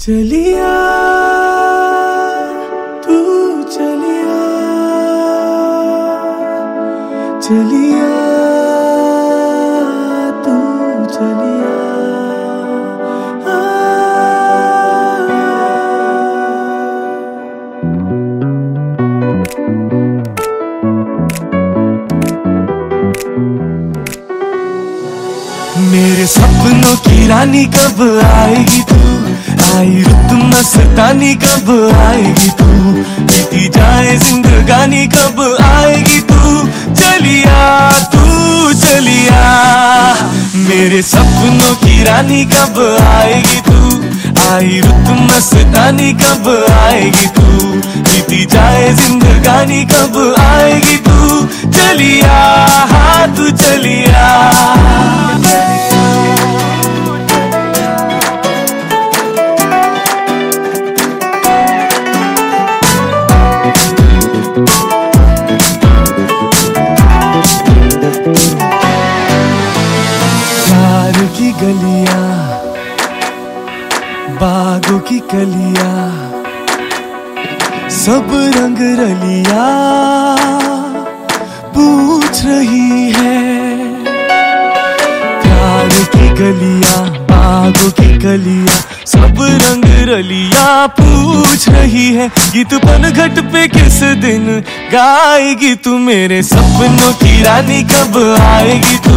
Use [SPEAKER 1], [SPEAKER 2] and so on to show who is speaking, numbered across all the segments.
[SPEAKER 1] चलिया तू चलिया चलिया तू चलिया। मेरे सपनों की रानी कब आएगी तू? आई रुत मस्तानी कब आएगी तू? बीती जाए जिंदगानी, कब आएगी तू? चलिया तू, चलिया। मेरे सपनों की रानी, कब आएगी तू? आई रुत मस्तानी कब आएगी तू? बीती जाए जिंदगानी, कब आएगी तू? चलिया हाँ तू चलिया। बागों की कलियाँ, सब रंग रलिया पूछ रही है। प्यार की गलियाँ बागों की कलियाँ, सब रंग रलिया पूछ रही है। गीत पन घट पे किस दिन गाएगी तू मेरे सपनों की रानी, कब आएगी तू?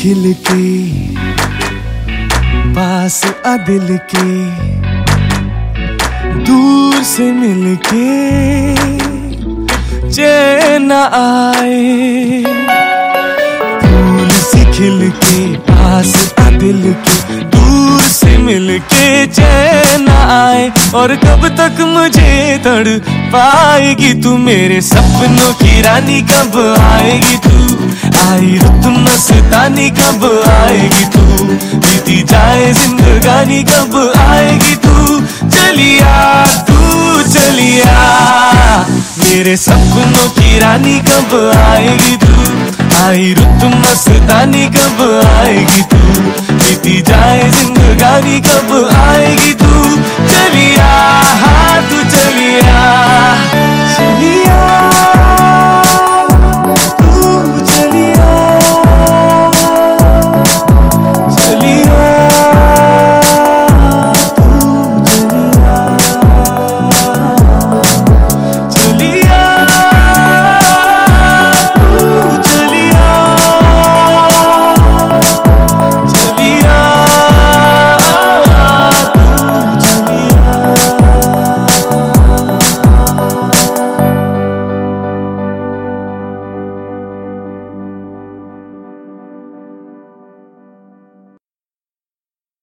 [SPEAKER 1] खिल के पास अदिल के दूर से मिल के चैन आए। फूल से खिल के पास अदिल के दूर से मिल के चैन आए और कब तक मुझे तड़ पाएगी तू मेरे सपनों की रानी, कब आएगी तू? आई रुत मस्तानी, कब आएगी तू? बीती जाए जिंदगानी, कब आएगी तू? चलिया तू, चलिया। मेरे सपनों की रानी, कब आएगी तू? आई रुत मस्तानी, कब आएगी तू? बीती जाए जिंदगानी, कब आएगी